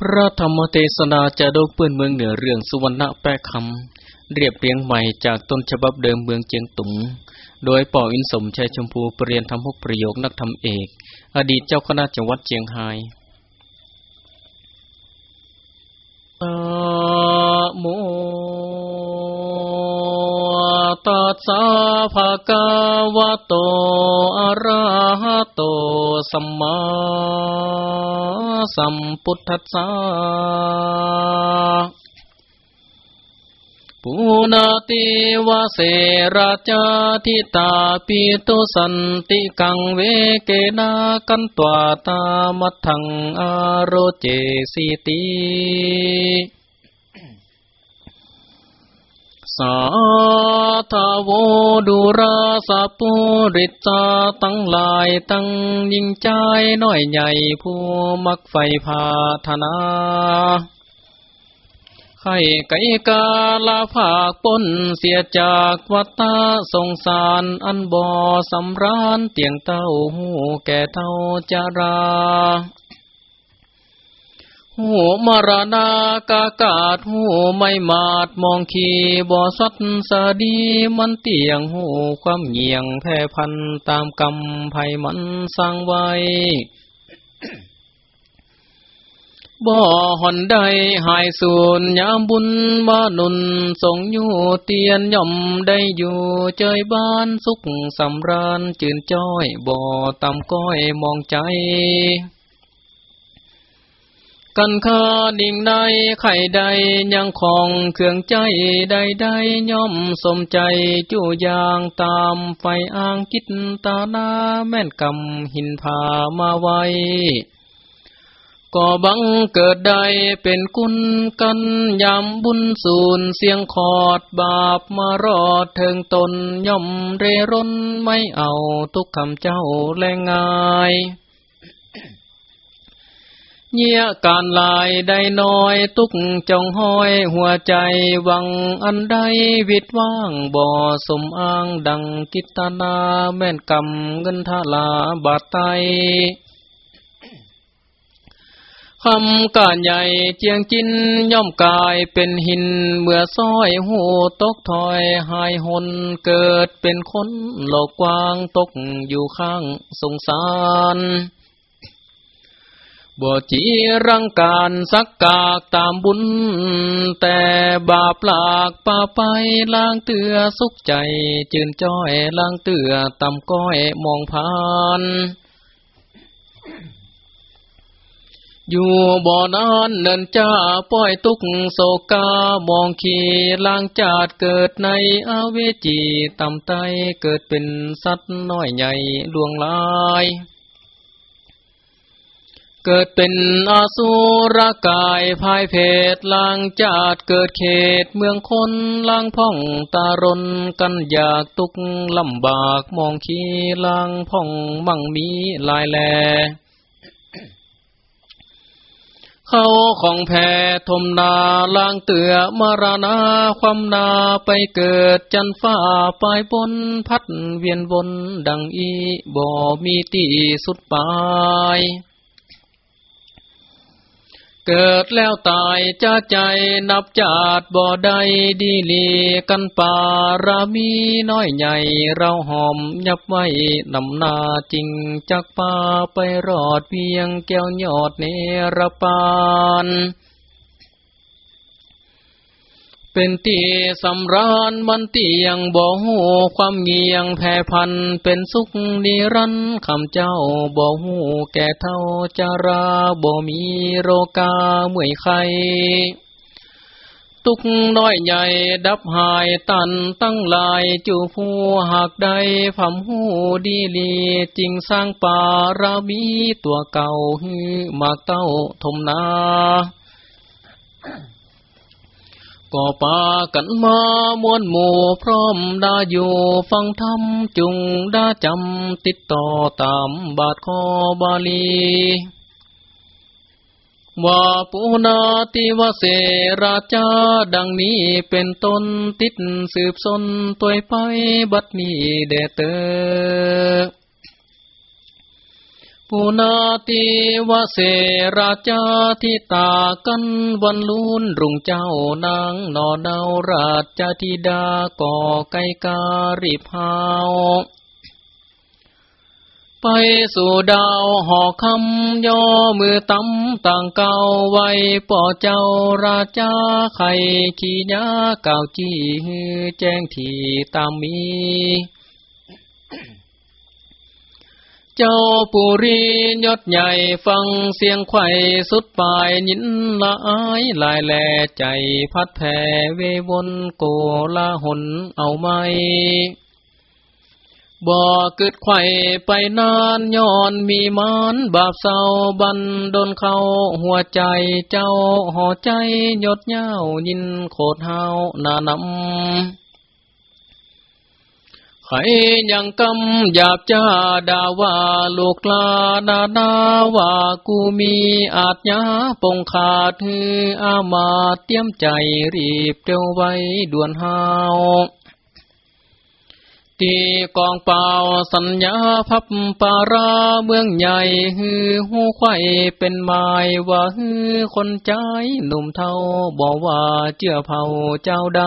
พระธรรมเทศนาจะดกเปื้อนเมืองเหนือเรื่องสุวรรณแปะคำเรียบเรียงใหม่จากต้นฉบับเดิมเมืองเจียงตุง โดยป่ออินสมชัยชมพูปรริยนทำหกประโยคนักธรรมเอก อดีตเจ้าคณะจังหวัดเจียงไฮ้โม ตัสสะภะคะวะโต อะระหะโต สัมมาสัมพุทธัสสะปุนาติวะเสราจาทิตาปิตุสันติกังเวเกนากันตวาตามัทังอารเจสิติ สาธาวดุราสะปุริจาตั้งลายตั้งยิ่งใจน้อยใหญ่ผู้มักไฟพาธนาไข่ไก่กาลาภาคปนเสียจากวัตตาสงสารอันบ่อสำรานเตียงเต้าหูแก่เท่าจารา หูมารณากากาศหูไม่มาดมองขีบ่อสัตสดีมันเตียงหูความเงียงแพ่พันตามกรรมภัยมันสร้างไว้บ่หอนใดหายสูญยามบุญมานุนส่งอยู่เตียนย่อมได้อยู่เจยบ้านสุขสำราญจื่นจ้อยบ่ตำก้อยมองใจ กันคาดิ่งใดไข่ใดยังของเครื่องใจใดใดย่อมสมใจจู่ยางตามไฟอ่างกิตตานาแม่นกำหินผามาไวก็บังเกิดใดเป็นกุนกันยำบุญสูนเสียงขอดบาปมารอดเถิงตนย่อมเรร่นไม่เอาทุกคำเจ้าแรงงาย เงียการลายได้น้อยตุกจองห้อยหัวใจวังอันใดวิดว่างบ่อสมอ้างดังกิตนาแม่นกำเงินทาลาบาดไตคำกาใหญ่เจียงจินย่อมกายเป็นหิน เมื่อซ้อยหูตกถอยหายหนเกิดเป็นคนโลกกว้างตกอยู่ข้างสงสาร บ่จีรังการสักกากตามบุญ แต่บาปหลากป่าไปล้างเตือสุขใจ จืนจ้อยล้างเตือตำก้อยมองผ่านอยู่บ่อนานเนินจ้าป้อยตุกโศกามองขีล้างจาดเกิดในอาเวจีตำไตเกิดเป็นสัตว์น้อยใหญ่ดวงลาย เกิดเป็นอาสุรกายภายเพศลางจาดเกิดเขตเมืองคนลางพ่องตารนกันอยากตุกลำบากมองขีลางพ่องมั่งมีลายแล เข้าของแพ่ทมนาลางเตือมารณาความนาไปเกิดจันฟ้าปลายบนพัดเวียนวนดังอีบ่มีตีสุดปลาย เกิดแล้วตายจะใจนับจาดบ่อใดดีลีกันป่ารามีน้อยใหญ่เราหอมยับไว้นำนาจริงจักป่าไปรอดเพียงแก้วยอดเนรปาน เป็นตีสำรานมันตียงบ่หูความเงียงแผ่พัน เป็นสุขนิรันคำเจ้าบ่หูแก่เท่าจาราบ่มีโรกาเมื่อยไขตุกน้อยใหญ่ดับหายตันตั้งลายจูผู้หากใดผำหูดีลีจริงสร้างป่ารามีตัวเก่าฮือมากเต้าทมนา ก็ปากันมามวนหมู่พร้อมดาอยู่ฟังธรรมจุงดาจำติดต่อตามบาทคอบาลีว่าปูนาติวเสราชาดังนี้เป็นต้นติดสืบสนตัวไปบัดนี้เดเตอ ปุนาติวเสราชาทิตากันวันลุนรุงเจ้านางนอนาราชธิดาก่อไกการิพาวไปสู่ดาวหอคำย่อมือตำต่างเก่าไว้ป่อเจ้าราชาไข่ขี้ยาเก่าจี้แจ้งทีตามมี จ้าปุรียศใหญ่ฟังเสียงไข่สุดปลายยินละอายลายแหล่ใจพัดแผ่เววนโกลาหนเอาไม่บ่เกิดไข่ไปนานย้อนมีมานบาปเศร้าบันดนเขาหัวใจเจ้าห่อใจยดเย้ายินโคดเฮาหนานำ ใครยังกำหยาบจ้าดาว่าลูกลานานาว่ากูมีอาจยาปงขาดฮืออามาเตรียมใจรีบเร็วไว้ด่วนหาวตีกองเป่าสัญญาพับปาราเมืองใหญ่ฮือหูไข่เป็นไม้ว่าฮือคนใจหนุ่มเทาบอกว่าเจือเผาเจ้าใด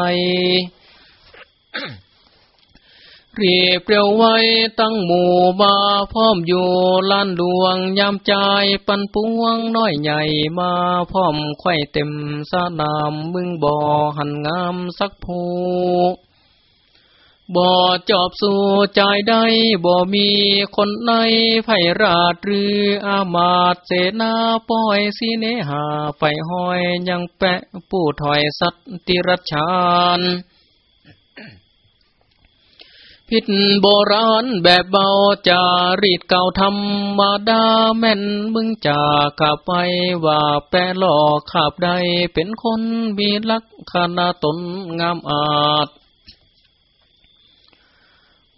รีบเร็วไว้ตั้งหมู่มาพร้อมอยู่ลานหลวงยามใจปันปวงน้อยใหญ่มาพร้อมไข่เต็มสนามมึงบ่อหันงามสักผูบ่จอบสู่ใจได้บ่มีคนในไพราชหรืออามาตเสนาป้อยสีเนหาไฟห้อยยังแปะผู้ถอยสัตติรัชาน พิษโบราณแบบเบาจารีดเก่าธรรมาดาแม่นมึงจาขับไปว่าแปรหลอกขับใดเป็นคนมีลักษณะตนงามอาจ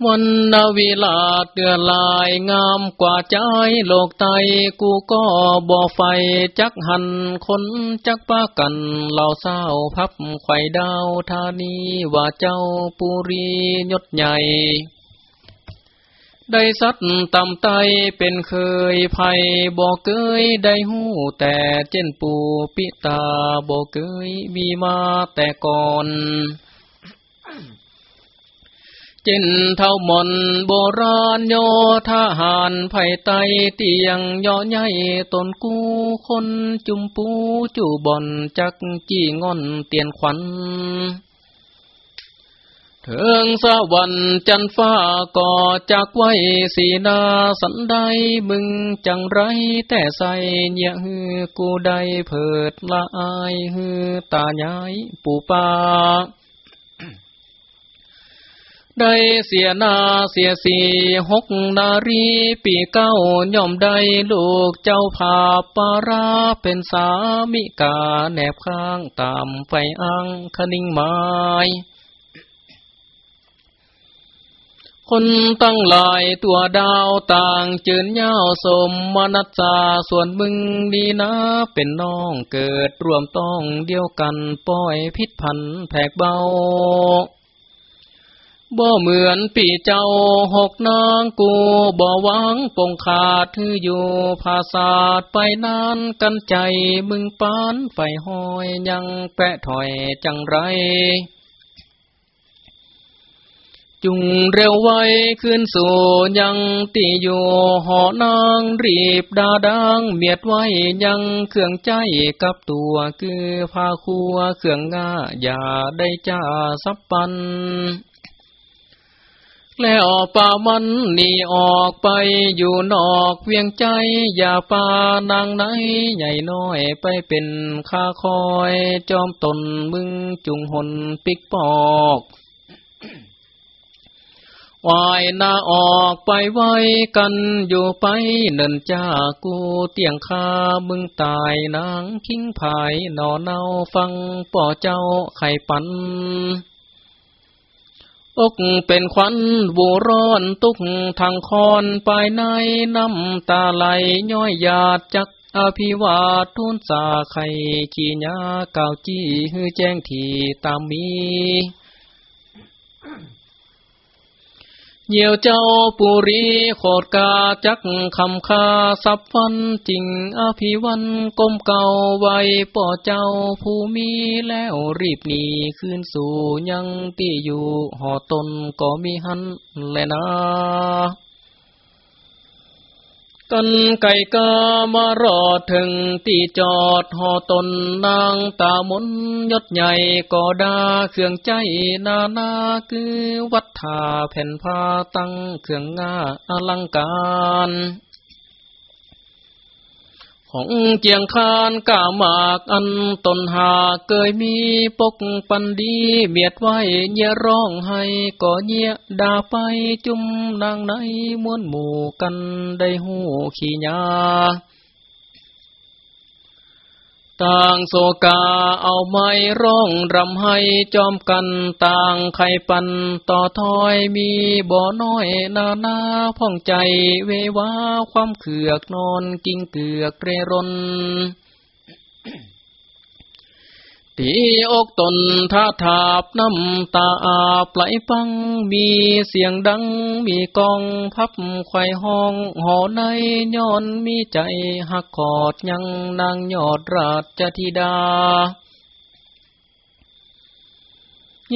วันนาวิลาเตือลายงามกว่าใจโลกไตกูก็บ่อไฟจักหันคนจักป้ากันเหล่าเศร้าพับไข่ดาวธานีว่าเจ้าปุรียศใหญ่ ได้สัตต่ำไตเป็นเคยภัยบอเกยได้หูแต่เจนปูปิตาบอเกยมีมาแต่ก่อน จินเท่ามนโบราณโยทหารไผ่ไตเตียงย่อใหญ่ตนกูคนจุมปูจูบอนจักจี้งอนเตียนขวัญเถิงสวรรค์จันฟ้าก่อจากไว้สีนาสันใดมึงจังไรแต่ใสเนียฮือกูได้เพิดละอายฮือตาใหญ่ปูปา ได้เสียนาเสียสีหกนารีปีเก้าย่อมได้ลูกเจ้าภาปาราเป็นสามิกาแนบข้างตามไฟอังคนิ่งไม้คนตั้งหลายตัวดาวต่างเจินเย้าสมมนัสจาส่วนมึงดีนะเป็นน้องเกิดรวมต้องเดียวกันป้อยพิษพันแผกเบา บ่เหมือนปีเจ้าหกนางกูบ่หวังปงขาดถืออยู่ภาษาดไปนานกันใจมึงปานไฟห้อยยังแปะถอยจังไร จุงเร็วไว้ขึ้นสู่ยังตีอยู่หอนางรีบดาดังเมียดไว้ยังเครื่องใจกับตัวคือพาคัวเครื่องง่าอย่าได้จ้าสับปัน แล้วป่ามันหนีออกไปอยู่นอกเวียงใจ อย่าปานางไหนใหญ่น้อยไปเป็นข้าคอย จอมตนมึงจุงหนปิกปอกวายนาออกไปไว้กันอยู่ไปเนินจ้ากูเตียงคามึงตายนางคิงภายนอเนาฟังป่อเจ้าไข่ปัน อกเป็นควันบูร้อนตุกทางคอนปลายในน้ำตาไหลย้อยหยาดจักอภิวาทุนสาไข่ขี้ยาเกาจี้ฮือแจ้งทีตามมี เยี่ยวเจ้าปุรีโคดกาจักคำคาสับฟันจริงอภิวันก้มเก่าไว้ป่อเจ้าผู้มีแล้วรีบหนีขึ้นสู่ยังตีอยู่หอตนก็มีหันแลนะ กันไก่กามารอดถึงตีจอดหอตนนางตามนยศใหญ่ก็ดาเครื่องใจนานาคือวัฏฐาแผ่นผ้าตั้งเครื่องงาอลังการ ของเจียงคานก้าหมากอันตนหาเกยมีปกปันดีเมียดไว้เยี่ยร้องให้ก่อเยี่ยดาไปจุมนางในมวนหมู่กันได้หูขี้ยา ต่างโศกาเอาไม้ร้องรำให้จอมกันต่างไข่ปันต่อถอยมีบ่อน้อยนานาพ่องใจเววาความเขือกนอนกิ่งเกือกเรรน ตีอกตนท่าทาบน้ำตาอาบไหลปัง มีเสียงดัง มีกองพับไข่ห้อง หอในย้อนมีใจหักขอดยังนางยอดราชธิดา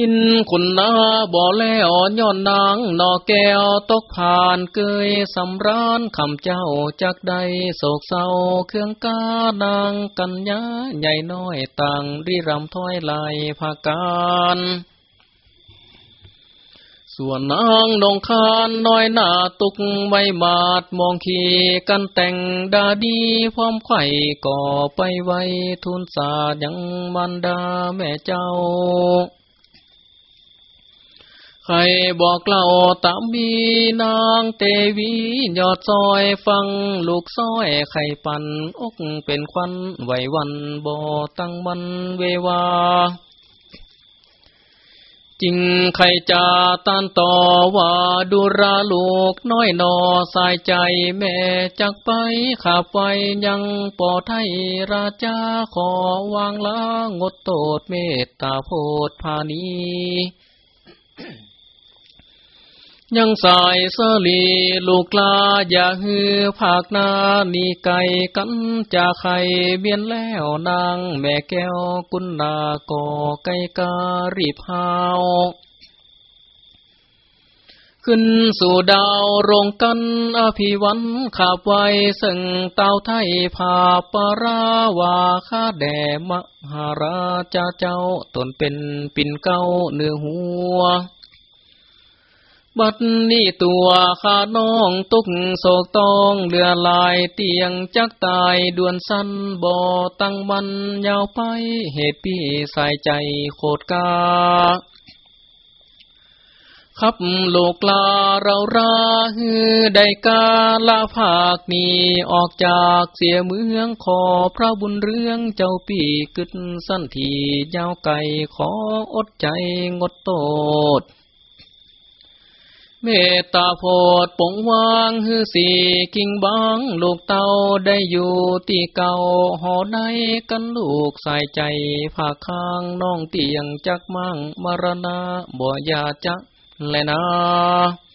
ยินคุณนาบ่แล้วย้อนนางนอแก้วตกผ่านเกยสำรานคำเจ้าจากใดโศกเศร้าเครื่องกานางกัญญาใหญ่น้อยต่างรีรำถ้อยลายภาการส่วนนางนงคานน้อยหน้าตุกไม่มาดมองขีกันแต่งดาดีพร้อมไข่ก่อไปไว้ทุนสาสยังมันดาแม่เจ้า ใครบอกเล่าตามมีนางเตวียอดซอยฟังลูกซอยไข่ปันอกเป็นควันไหววันบ่ตั้งมันเววาจริงใครจะต้านต่อว่าดูราลูกน้อยนอสายใจแม่จักไปขับไปยังปอไทยราชาขอวางลางดโตดเมตตาโพธพานี ยังสายสลีลูกลาอย่าฮือภาคนานีไก่กันจะไข่เบียนแล้วนางแม่แก้วกุนนาก่อไก่การีบหาวขึ้นสู่ดาวโรงกันอภิวันขาบไว้ซึ่งเต้าไทยผาปราวาข้าแดมหาราชเจ้าตนเป็นปิ่นเก้าเนื้อหัว บัดนี้ตัวข้าน้องตุกโศกต้องเลือลายเตียงจักตายด่วนสั้นบ่อตั้งมันยาวไปเหตุพี่ใส่ใจโคตรกาขับโลกลาเราราฮือได้กาลาภาคนี้ออกจากเสียเมืองขอพระบุญเรื่องเจ้าปีกึดสั้นทียาวไก่ขออดใจงดโตด เมตตาโพดปงวางฮือสีกิ่งบางลูกเต่าได้อยู่ที่เก่าหอในกันลูกใส่ใจผาข้างน้องเตียงจักมั่งมรณะบ่ยาจักแลนะ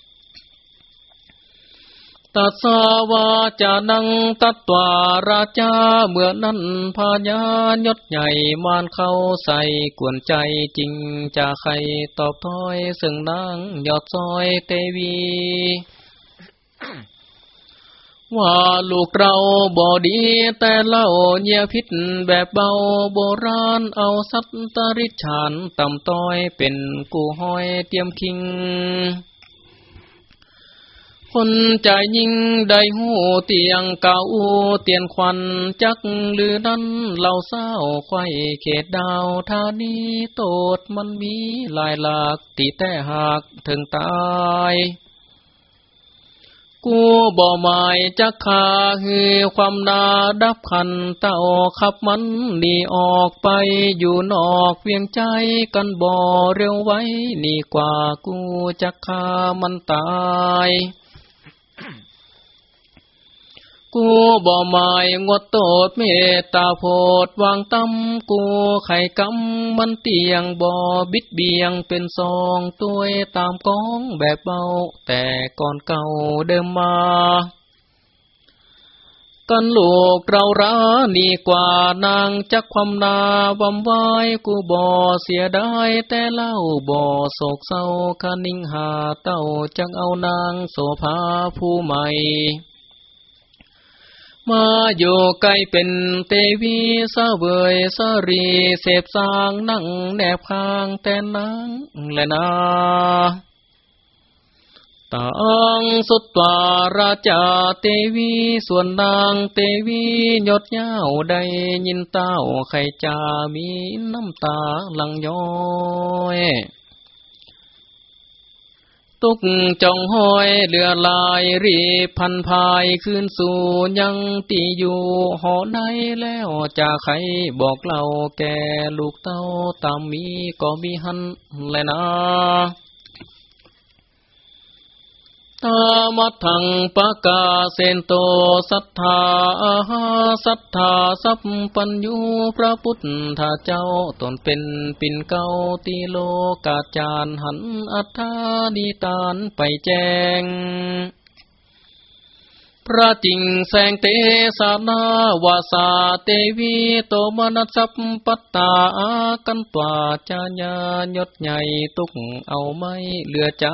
ตัสาวาจะนังตัตวาราชาเมื่อนั้นพญายศใหญ่มานเข้าใส่กวนใจจริงจะใครตอบถอยซึ่งนางยอดซอยเตวี ว่าลูกเราบ่ดีแต่เล่าเยียพิษแบบเบาโบราณเอาสัตตริชานต่ำต้อยเป็นกูห้อยเตรียมคิง คนใจยิ่งได้หูเตียงเก่าเตียนควันจักลือนั้นเหล่าเศร้าไข่เขตดาวท่านี้โตดมันมีลายหลากตีแต่หากถึงตายกูบ่หมายจักขาฮือความนาดับขันเต่าขับมันหนีออกไปอยู่นอกเวียงใจกันบ่เร็วไว้นี่กว่ากูจักขามันตาย กูบ่หมายงดโตดเมตตาโพดวางตำกูไข่กำมันเตียงบ่บิดเบียงเป็นซองตัวตามกองแบบเบา แต่ก่อนเก่าเดิมมา กันลูกเรารานีกว่านางจักความนาวำไว้กูบ่เสียดายแต่เล่าบ่โศกเศร้าคานิ่งหาเต้าจังเอานางโสภาผู้ใหม่ มาอยู่ใกล้เป็นเตวีสะเวยสะรีเสพสางนั่งแนบข้างแต่นางและนาตังสุตวาราชาเตวีส่วนนางเตวียดยาวได้ยินเต้าไข่จามีน้ำตาหลังย้อย ตุกจองห้อยเรือลายรีพันพายขึ้นสู่ยังตีอยู่หอในแล้วจะใครบอกเล่าแกลูกเต้าตามมีก็มีหันแลยนะ ตามัทังปะกาเซนโตสัทธาสัทธาสัพปัญญูพระพุทธเจ้าตนเป็นปินเก้าตีโลกาจารหันอัฏฐาดีตานไปแจ้งพระจิงแสงเตสานาวาสาเตวีโตมนัสัพปัตตากันตวาจาญายศใหญ่ตุกเอาไม่เหลือใจ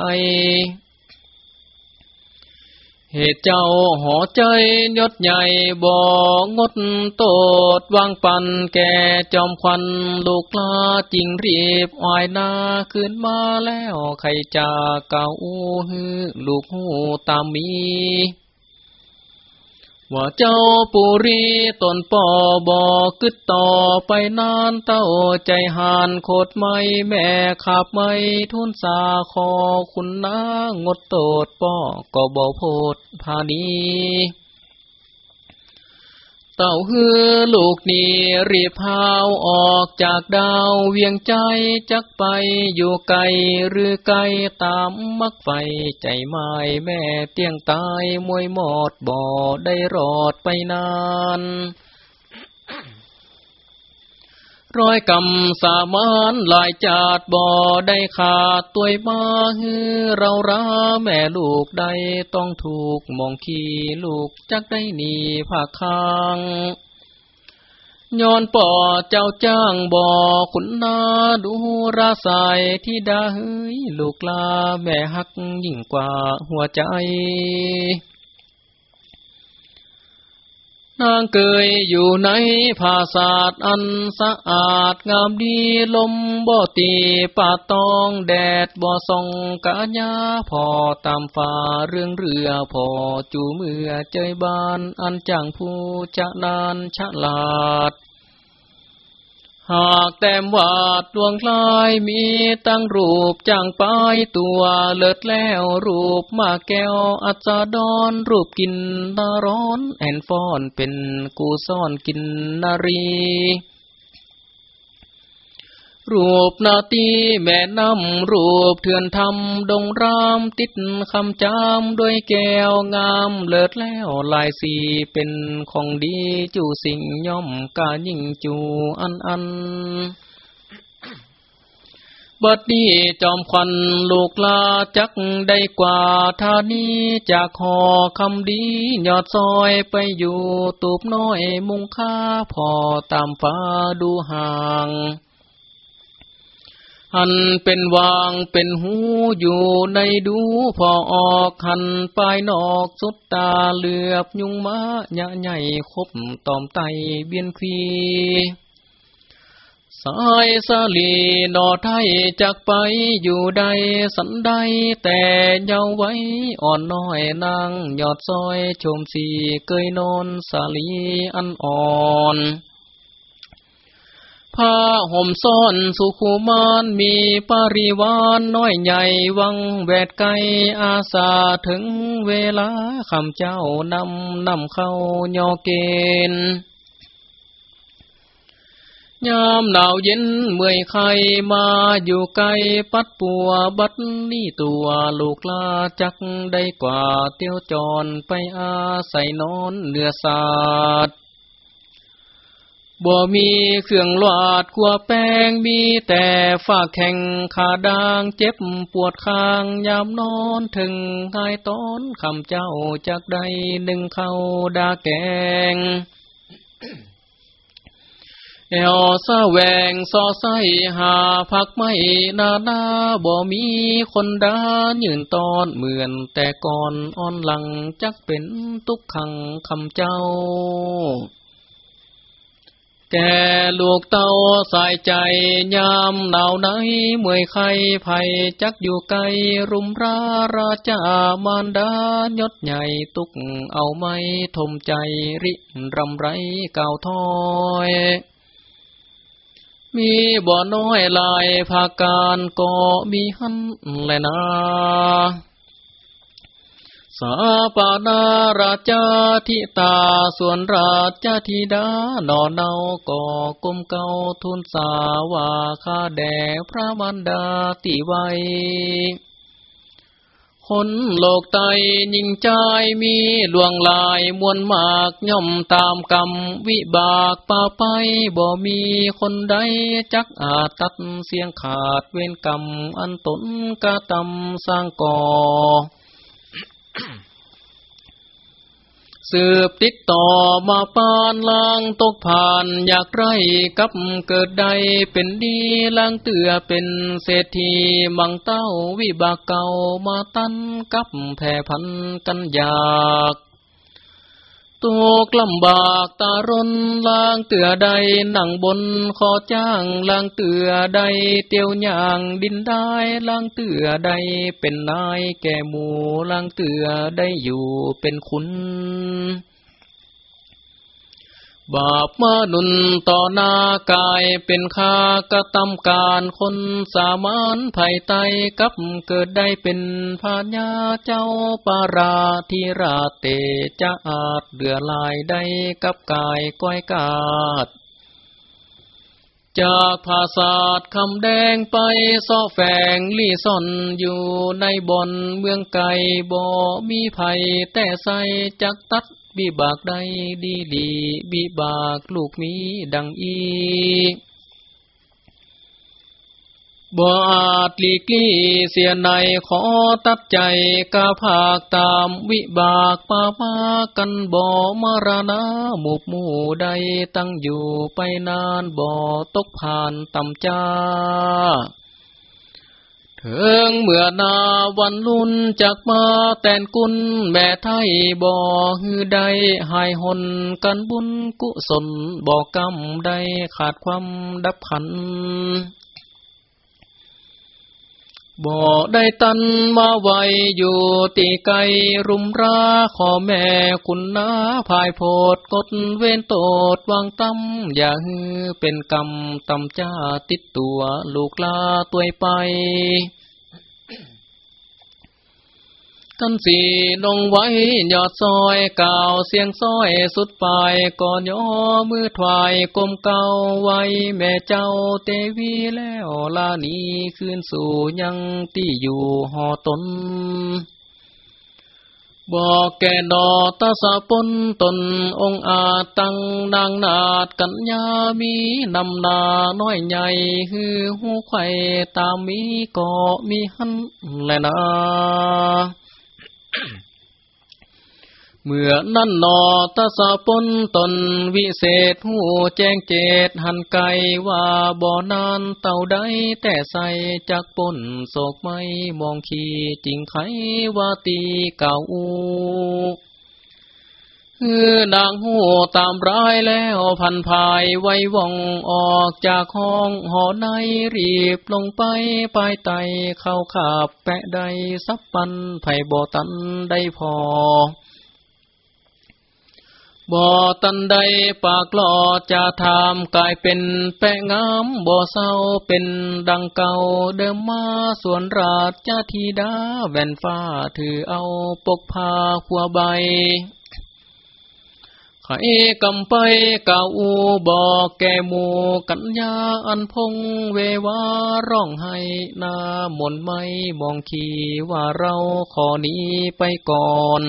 เหตุเจ้าหอใจยศใหญ่บ่งดโตดวางปันแก่จอมควันลูกลาจิงรีบอายนาขึ้นมาแล้วใครจะเก่าฮือลูกหูตามมี ว่าเจ้าปุรีตนป่อบอกึดต่อไปนานเต้าใจหานโคดไม่แม่ขับไม่ทุนสาคอคุณนางดโตดป่อก็บ่โพดพานี เต่าฮือลูกนี่รีพาวออกจากดาวเวียงใจจักไปอยู่ไกลหรือไกลตามมักไฟใจไม้แม่เตียงตายมวยหมดบ่ได้รอดไปนาน ร้อยกำสามานลายจาดบ่อได้ขาดตัวมาฮือเราราแม่ลูกได้ต้องถูกมองขี่ลูกจักได้หนีผาคางย้อนป่อเจ้าจ้างบ่อขุนนาดูราสายที่ดาเฮ้ยลูกลาแม่หักยิ่งกว่าหัวใจ นางเกยอยู่ในภาษาดอันสะอาดงามดีลมบ่ตีป่าตองแดดบ่ส่องกะญาพอตามฟ้าเรื่องเรือพอจูเมื่อใจบานอันจังผู้จะนานฉลาด หากแต้มวาดดวงคลายมีตั้งรูปจางปายตัวเลิศแล้วรูปมาแก้วอัจดอนรูปกินนาร้อนแอนฟอนเป็นกูซ่อนกินนารี รูปนาตีแม่น้ำรูปเถื่อนทำดงรามติดคำจามด้วยแก้วงามเลิศแล้วลายสีเป็นของดีจูสิ่งย่อมกายิ่งจูอันอันบัดนี้จอมควันลูกลาจักได้กว่าทานี้จากหอคำดียอดซอยไปอยู่ตูบน้อยมุงค่าพอตามฟ้าดูห่าง หันเป็นวางเป็นหูอยู่ในดูพอออกหันปลายนอกสุดตาเหลือบยุงมาหยะใหญ่คบตอมไตเบียนควีสายสลีนอไทยจากไปอยู่ใดสันใดแต่เยาไว้อ่อนน้อยนางยอดซอยชมสีเกยนอนสาลีอันอ่อน ผ้าห่มซ่อนสุขุมานมีปริวานน้อยใหญ่วังแวดไกอาสาถึงเวลาคำเจ้านำนำเข้ายอเกณฑ์ยามหนาวเย็นเมื่อยไข้มาอยู่ไกลปัดปัวบัดนี่ตัวลูกลาจักได้กว่าเตี้ยวจอนไปอาศัยนอนเนื้อสาด บ่มีเครื่องลาดขัวแป้งมีแต่ฝ้าแข็งขาดางเจ็บปวดคางยามนอนถึงหายตอนคำเจ้าจากใดหนึ่งเข้าดาแกงเอวสะแวงซอไสหาพักไม่นานาบ่มีคนดายืนตอนเหมือนแต่ก่อนอ่อนหลังจักเป็นทุกขังคำเจ้า แกลูกเต้าสายใจยามหนาวไหนเมื่อยไข้ภัยจักอยู่ไกลรุมราราจามารดายศใหญ่ตุกเอาไม่ทมใจริรำไรเก่าท้อย มีบ่อน้อยลายภาการก็มีหันแลนา สาปานาราชาธิตาส่วนราชาธิดาหนอเนาก่อกุมเกาทุนสาวาคาแด่พระมันดาติไวคนโลกไตยิ่งใจมีลวงลายมวลมากย่อมตามกรรมวิบากป่าไปบ่มีคนใดจักอาจตัดเสียงขาดเว้นกรรมอันตนกระตำสร้างก่อ สืบติดต่อมาปานลางตกผ่าน อยากไรกับเกิดใดเป็นดีลางเตือเป็นเศรษฐีมังเต้าวิบากเก่ามาตั้นกับแผ่พันกันอยาก ตกลำบากตารนลางเตือใดนั่งบนขอจ้างลางเตือใดเตียวย่างดินได้ลางเตือใดเป็นนายแก่หมูลางเตือได้อยู่เป็นคุณ บาปมานุนต่อหน้ากายเป็นคากระตำการคนสามานไผ่ไต้กับเกิดได้เป็นพาญาเจ้าปาราธิราเตจะอาจเดือลายได้กับกายก้อยกาดจากภาษาดคำแดงไปซอแฝงลี่ซ่อนอยู่ในบอนเมืองไก่บ่มีภัยแต่ใสจักตัดบิบากใดดีดีบิบากลูกมีดังอีบ่อาจลีกลี่เสียในขอตัดใจกาภาคตามวิบากปามากันบ่มรณะหมู่หมู่ใดตั้งอยู่ไปนานบ่ตกผ่านต่ำจ้า ถึงเมื่อนาวันลุนจากมาแต่นกุลแม่ไทยบ่ฮือใดหายหนกันบุญกุศลบ่กำใดขาดความดับขันบ่ได้ตันมาไวอยู่ตีไกรุมราขอแม่คุณนาภายโพดกดเว้นโตดวางตั้มอย่าฮือเป็นกรรมตำจ้าติดตัวลูกลาตัวไป กันสีนงไว้ยอดซอยกล่าวเสียงซอยสุดปลายก่อนย่อมือถวายกลมเก่าไว้แม่เจ้าเตวีแล้วลานีคืนสู่ยังที่อยู่หอตนบอกแก่ดอตาสะปนตนองอาตั้งนางนาดกัญญามีนำนาน้อยใหญ่ฮือหูไข่ตามมีก็มีหันแลนา เมื่อนั่นนอตาสะปนตนวิเศษหูแจ้งเจตหันไกว่าบ่อนานเต่าใดแต่ใสจักปนโศกไม่มองขีจริงไขว่าตีเก่าอู คือนางหูตามร้ายแล้วพันภายไว้ว่องออกจากห้องหอในรีบลงไปปลายไตเข้าขาบแปะใดซับปันไผ่บ่ตันได้พอบ่ตันใดปากหลอจะทำกลายเป็นแปะงามบ่เศร้าเป็นดังเก่าเดิมมาส่วนราชธิดาแว่นฟ้าถือเอาปกผ้าขัวใบ ให้กำไปกาอูบอกแกหมูกัญญาอันพงเววาร้องให้นามนไม่มองขีว่าเราขอนี้ไปก่อน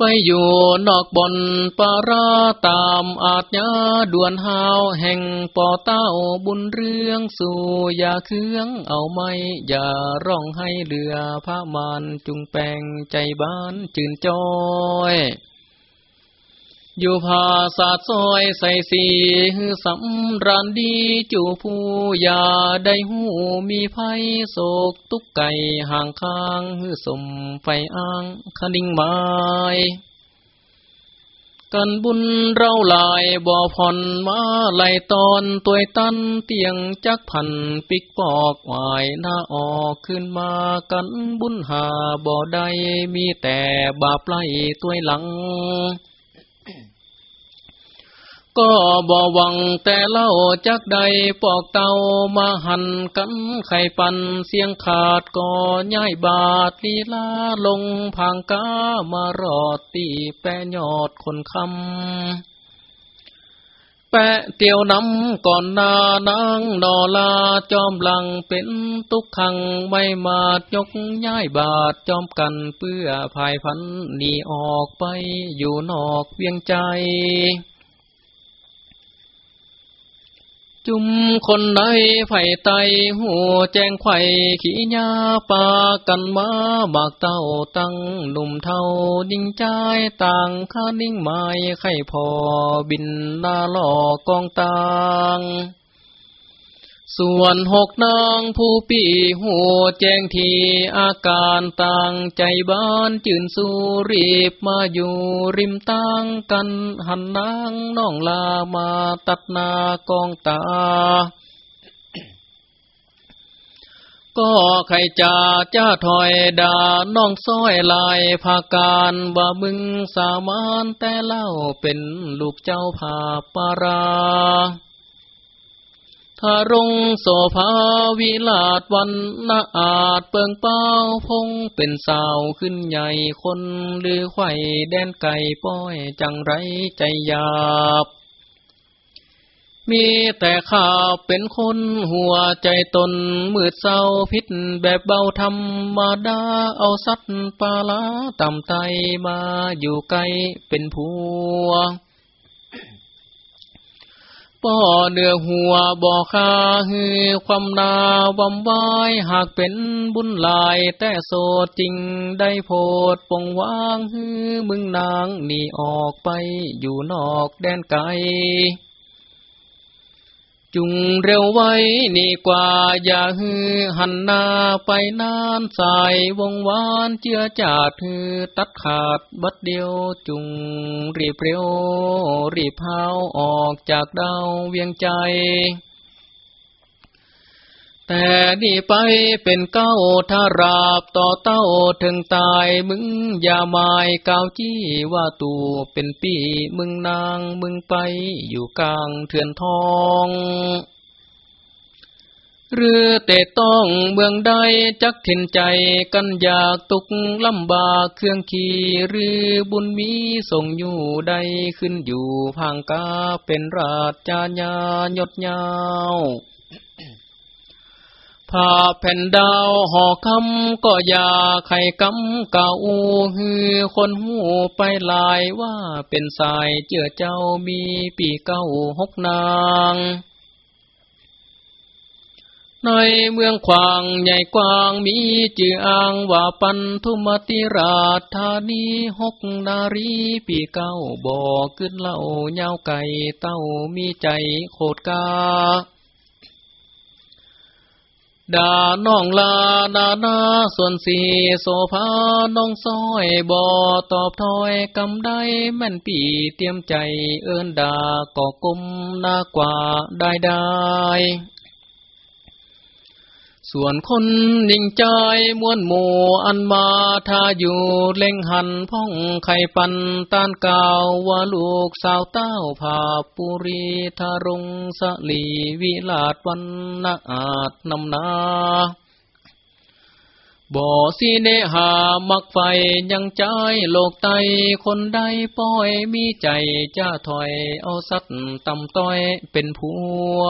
ไปอยู่นอกบนปาราตามอาจญาด่วนหาวแห่งปอเต้าบุญเรื่องสู่อย่าเคืองเอาไม่อย่าร้องให้เรือพระมานจุงแปงใจบ้านจืนจอย อยู่ภาศาสซอยใส่สีฮือสำรานดีจูผู้ยาได้หูมีภัยโศกตุกไก่ห่างค้างฮือสมไฟอ้างคนิ่งไม้กันบุญเราลายบ่อผ่อนมาไหลตอนตัวตันเตียงจักพันปิกปอกวายหน้าออกขึ้นมากันบุญหาบ่อใดมีแต่บาปไล่ตัวหลัง ก็บ่หวังแต่เล่าจักใดปอกเตามาหันกันไข่ปันเสียงขาดก็ย่ายบาดลีลาลงพังกามารอดตีแปะยอดคนคำแปะเตียวน้ำก่อนนานางนอลาจอมหลังเป็นตุกขังไม่มาดยกย้ายบาดจอมกันเพื่อภายพันหนีออกไปอยู่นอกเวียงใจ จุมคนใดไผ่ไตหัวแจงไข่ขี้ยาปากันมาบากเต้าตั้งหนุ่มเท่านิ่งใจต่างข้านิ่งไม้ไข่พอบินนาหลอกกองตาง ส่วนหกนางผู้ปีหัวแจ้งทีอาการต่างใจบ้านจื่นสูรีบมาอยู่ริมตั้งกันหันนางน้องลามาตัดนากองตา ก็ใครจะจ้าถอยดาน้องซ้อยลายภาการว่ามึงสามานแต่เล่าเป็นลูกเจ้าผาปารา ทารงโสภาวิลาดวันนาอาจเปิงเป้าพงเป็นสาวขึ้นใหญ่คนหรือไข่แดนไก่ป้อยจังไรใจหยาบ มีแต่ข้าเป็นคนหัวใจตนมืดเศร้าพิษแบบเบาธรรมดาเอาสัตว์ปลาลาต่ำไตมาอยู่ไกลเป็นผัว ป่อเนื้อหัวบ่อคาฮือความนาวำวายหากเป็นบุญลาย แต่โสดจริงได้โพดปงวางฮือมึงนางหนีออกไปอยู่นอกแดนไกล จุงเร็วไว้นี่กว่าอย่าฮือหันหน้าไปนานสายวงวานเจือจาดฮือตัดขาดบัดเดียวจุงรีบเร็วรีบพาวออกจากดาวเวียงใจ แต่นี่ไปเป็นเก้าทาราบต่อเต้าถึงตายมึงอย่าหมายกาวจี้ว่าตูเป็นปีมึงนางมึงไปอยู่กลางเถื่อนทองหรือเตต้องเมืองใดจักเห็นใจกันอยากตุกลำบากเครื่องขี่หรือบุญมีส่งอยู่ใดขึ้นอยู่พังกาเป็นราชจาญายดยาว ผ้าแผ่นดาวห่อคำก็อย่าไข่กำเก่าฮือคนหูไปลายว่าเป็นสายเจือเจ้ามีปีเก้าหกนางในเมืองควางใหญ่กว้างมีจืออ่างว่าปันทุมติราชธานีหกนารีปีเก้าบอกขึ้นเล่าเย้าไก่เต้ามีใจโคดกา ดาน้องลาดานาส่วนสีโสภาน้องซ้อยบ่อตอบถอยกำได้แม่นปีเตรียมใจเอินดาก่อกุมนากว่าได้ได้ ส่วนคนนิ่งใจมวนหมู่อันมาถ้าอยู่เล่งหันพ่องไข่ปันต้านกาวว่าลูกสาวเต้าผาปุรีทารงสลีวิลาดวันนาอาจนำนาบ่สีเนหามักไฟยังใจโลกไตคนใดป้อยมีใจจะถอยเอาสัตว์ตำต้อยเป็นผัว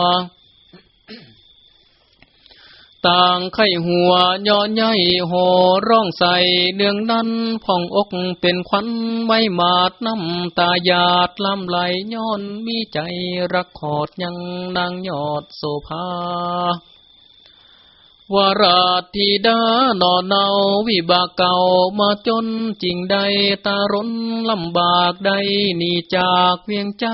ต่างไข่หัวย้อนใหญ่หอร้องใส่เนืองนั้นพ่องอกเป็นควันไม่มาดน้ำตาหยาดลำไหลย้อนมีใจรักขอดยังนางยอดโสภาวราธิดาหนอเนาวิบากเก่ามาจนจริงใดตารนลำบากใดหนีจากเวียงใจ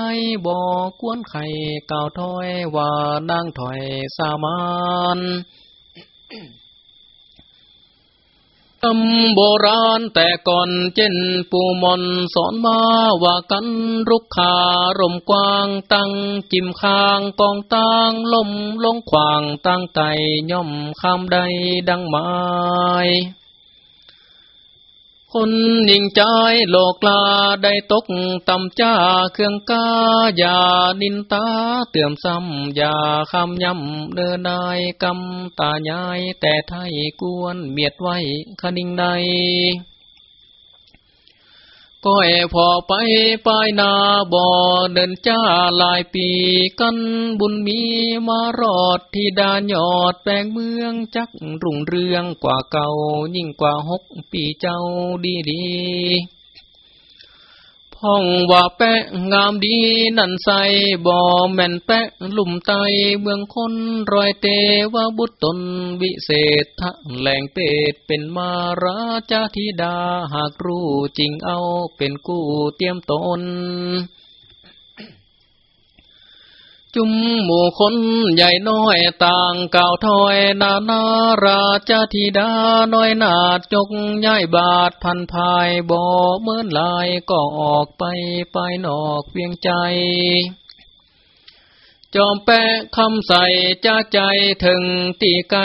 บอกกวนไข่เก่าถอยว่านางถอยสามาน คำโบราณแต่ก่อนเจนปูมอนสอนมาว่ากันรุกขารมกว้างตั้งจิมคางกองตั้งลมลงขวางตั้งไตย่อมคำใดดังไม้ คนนิ่งใจโลกลาได้ตกต่ำจ้าเครื่องกาอย่านินตาเตื่อมซ้ำอย่าคำย้ำเดินนายกำตาใหญ่แต่ไทยกวนเมียดไว้คนิ่งใด ก็แอพอไปปายนาบ่อเดินจ้าลายปีกันบุญมีมารอดที่ดานยอดแปลงเมืองจักรุ่งเรืองกว่าเก่ายิ่งกว่าหกปีเจ้าดีดี ห้องว่าแปะงามดีนั่นใสบ่แม่นแปะลุ่มไตเมืองคนรอยเตวบุตรตนวิเศษทะแหล่งเปตเป็นมาราชธิดาหากรู้จริงเอาเป็นกู้เตรียมตน จุมหมู่คนใหญ่น้อยต่างก่าวถอยนานาราชธิดาน้อยนาดจกย้ายบาทพันภายบ่เมื่อลายก็ออกไปไปนอกเวียงใจ จอมแปะคำใส่จ้าใจถึงตีไก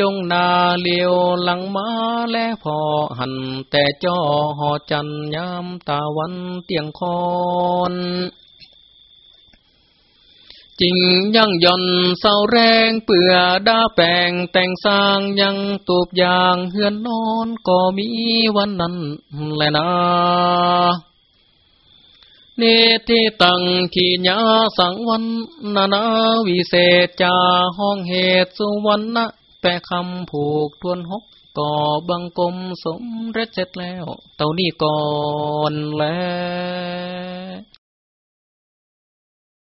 ดงนาเลียวหลังมาและพอหันแต่จ้อหอจันยามตาวันเตียงคอน จริงยังย่อนเศร้าแรงเปื่อดาแปงแต่งสร้างยังตูบยางเฮือนนอนก็มีวันนั้นแหละนะเนติตังขีญาสังวันนานาวิเศษจาห้องเหตุสุวรรณะแปะคำผูกทวนหกก่อบังกลมสมเร็จเสร็จแล้ว เต่านี้ก่อนแล้ว